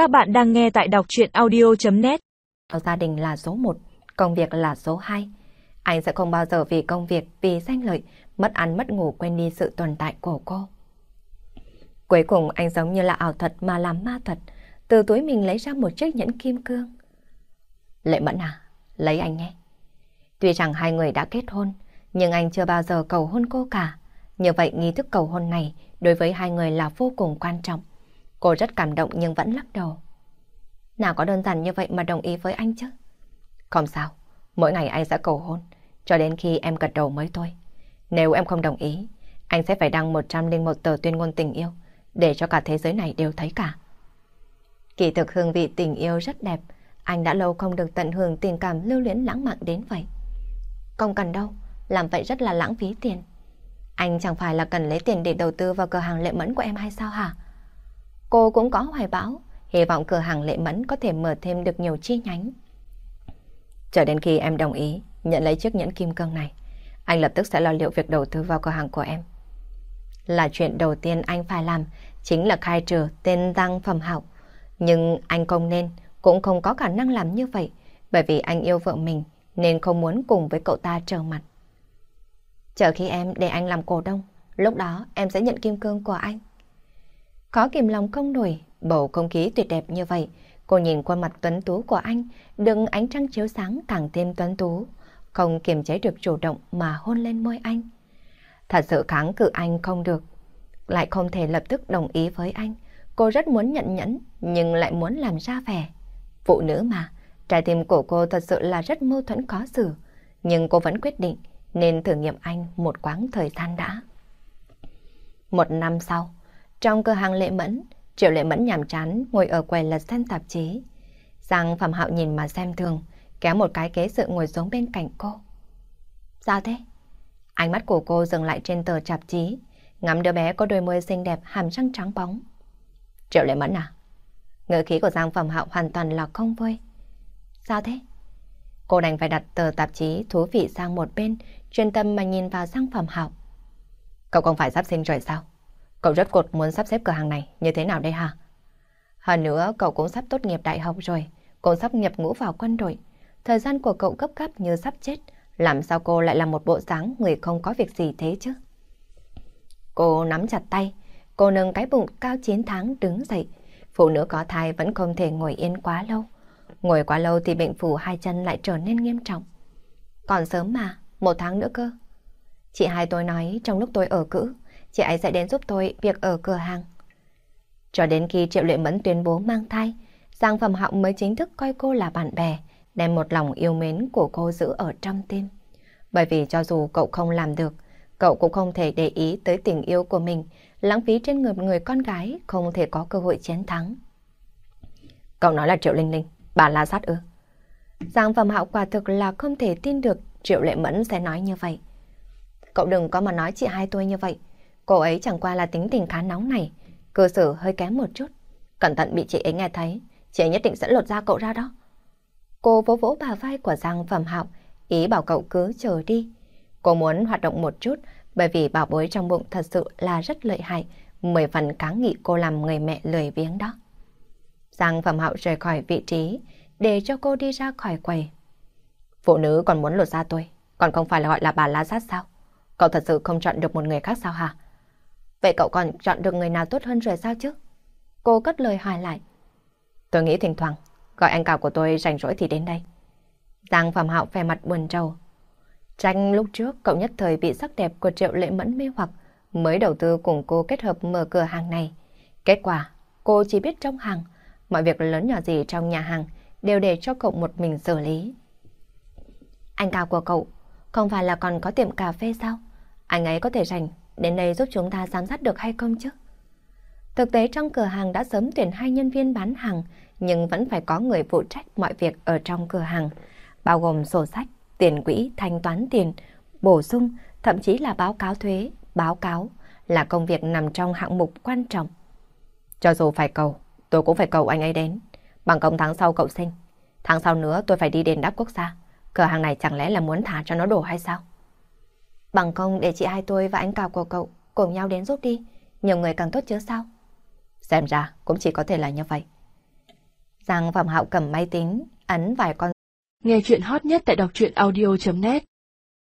Các bạn đang nghe tại đọc chuyện audio.net Gia đình là số 1, công việc là số 2. Anh sẽ không bao giờ vì công việc, vì danh lợi, mất ăn mất ngủ quên đi sự tồn tại của cô. Cuối cùng anh giống như là ảo thuật mà làm ma thuật, từ túi mình lấy ra một chiếc nhẫn kim cương. Lệ Mẫn à, lấy anh nhé. Tuy rằng hai người đã kết hôn, nhưng anh chưa bao giờ cầu hôn cô cả. Như vậy nghi thức cầu hôn này đối với hai người là vô cùng quan trọng. Cô rất cảm động nhưng vẫn lắc đầu. Nào có đơn giản như vậy mà đồng ý với anh chứ? Không sao, mỗi ngày anh sẽ cầu hôn, cho đến khi em gật đầu mới thôi. Nếu em không đồng ý, anh sẽ phải đăng 101 tờ tuyên ngôn tình yêu, để cho cả thế giới này đều thấy cả. Kỳ thực hương vị tình yêu rất đẹp, anh đã lâu không được tận hưởng tình cảm lưu luyến lãng mạn đến vậy. Không cần đâu, làm vậy rất là lãng phí tiền. Anh chẳng phải là cần lấy tiền để đầu tư vào cửa hàng lệ mẫn của em hay sao hả? Cô cũng có hoài bão, hy vọng cửa hàng lệ mẫn có thể mở thêm được nhiều chi nhánh. Chờ đến khi em đồng ý nhận lấy chiếc nhẫn kim cương này, anh lập tức sẽ lo liệu việc đầu tư vào cửa hàng của em. Là chuyện đầu tiên anh phải làm chính là khai trừ tên tăng Phẩm học. Nhưng anh không nên, cũng không có khả năng làm như vậy, bởi vì anh yêu vợ mình nên không muốn cùng với cậu ta trở mặt. Chờ khi em để anh làm cổ đông, lúc đó em sẽ nhận kim cương của anh. Khó kìm lòng không nổi, bầu không khí tuyệt đẹp như vậy. Cô nhìn khuôn mặt tuấn tú của anh, đừng ánh trăng chiếu sáng càng thêm tuấn tú. Không kiềm chế được chủ động mà hôn lên môi anh. Thật sự kháng cự anh không được. Lại không thể lập tức đồng ý với anh. Cô rất muốn nhận nhẫn, nhưng lại muốn làm ra vẻ. Phụ nữ mà, trái tim của cô thật sự là rất mâu thuẫn khó xử. Nhưng cô vẫn quyết định nên thử nghiệm anh một quãng thời gian đã. Một năm sau, trong cửa hàng Lệ Mẫn, Triệu Lệ Mẫn nhàm chán ngồi ở quầy lật xem tạp chí. Giang Phạm Hạo nhìn mà xem thường, kéo một cái ghế sự ngồi xuống bên cạnh cô. Sao thế? Ánh mắt của cô dừng lại trên tờ tạp chí, ngắm đứa bé có đôi môi xinh đẹp hàm răng trắng bóng. Triệu Lệ Mẫn à? Ngữ khí của Giang Phạm Hạo hoàn toàn là không vui. Sao thế? Cô đành phải đặt tờ tạp chí thú vị sang một bên, chuyên tâm mà nhìn vào Giang Phạm Hạo. Cậu không phải sắp sinh rồi sao? Cậu rất cột muốn sắp xếp cửa hàng này như thế nào đây hả? Hơn nữa cậu cũng sắp tốt nghiệp đại học rồi, cũng sắp nhập ngũ vào quân đội. Thời gian của cậu gấp gáp như sắp chết, làm sao cô lại là một bộ dáng người không có việc gì thế chứ? Cô nắm chặt tay, cô nâng cái bụng cao 9 tháng đứng dậy. Phụ nữ có thai vẫn không thể ngồi yên quá lâu. Ngồi quá lâu thì bệnh phủ hai chân lại trở nên nghiêm trọng. Còn sớm mà, một tháng nữa cơ. Chị hai tôi nói trong lúc tôi ở cữ, chị ấy sẽ đến giúp tôi việc ở cửa hàng. Cho đến khi Triệu Lệ Mẫn tuyên bố mang thai, Giang Phẩm Họng mới chính thức coi cô là bạn bè, đem một lòng yêu mến của cô giữ ở trong tim. Bởi vì cho dù cậu không làm được, cậu cũng không thể để ý tới tình yêu của mình, lãng phí trên người người con gái không thể có cơ hội chiến thắng. Cậu nói là Triệu Linh Linh, bà la sát ư? Giang Phẩm Hạo quả thực là không thể tin được Triệu Lệ Mẫn sẽ nói như vậy. Cậu đừng có mà nói chị hai tôi như vậy. Cô ấy chẳng qua là tính tình khá nóng này, cơ sở hơi kém một chút. Cẩn thận bị chị ấy nghe thấy, chị ấy nhất định sẽ lột da cậu ra đó. Cô vỗ vỗ bà vai của Giang Phẩm Hạo, ý bảo cậu cứ chờ đi. Cô muốn hoạt động một chút, bởi vì bảo bối trong bụng thật sự là rất lợi hại, mười phần kháng nghị cô làm người mẹ lười biếng đó. Giang Phẩm Hạo rời khỏi vị trí, để cho cô đi ra khỏi quầy. Phụ nữ còn muốn lột da tôi, còn không phải là gọi là bà lá sát sao? Cậu thật sự không chọn được một người khác sao hả? Vậy cậu còn chọn được người nào tốt hơn rồi sao chứ? Cô cất lời hỏi lại. Tôi nghĩ thỉnh thoảng, gọi anh cào của tôi rảnh rỗi thì đến đây. Giang Phạm Hạo vẻ mặt buồn trầu. Tranh lúc trước cậu nhất thời bị sắc đẹp của Triệu Lệ Mẫn mê hoặc mới đầu tư cùng cô kết hợp mở cửa hàng này. Kết quả, cô chỉ biết trong hàng, mọi việc lớn nhỏ gì trong nhà hàng đều để cho cậu một mình xử lý. Anh cào của cậu không phải là còn có tiệm cà phê sao? Anh ấy có thể rảnh đến đây giúp chúng ta giám sát được hay không chứ? Thực tế trong cửa hàng đã sớm tuyển hai nhân viên bán hàng, nhưng vẫn phải có người phụ trách mọi việc ở trong cửa hàng, bao gồm sổ sách, tiền quỹ, thanh toán tiền, bổ sung, thậm chí là báo cáo thuế, báo cáo, là công việc nằm trong hạng mục quan trọng. Cho dù phải cầu, tôi cũng phải cầu anh ấy đến. Bằng công tháng sau cậu sinh, tháng sau nữa tôi phải đi đền đáp quốc gia. Cửa hàng này chẳng lẽ là muốn thả cho nó đổ hay sao? Bằng không để chị hai tôi và anh cào của cậu cùng nhau đến giúp đi. Nhiều người càng tốt chứ sao? Xem ra cũng chỉ có thể là như vậy. Giang Phạm Hạo cầm máy tính, ấn vài con. Nghe chuyện hot nhất tại đọc truyện audio.net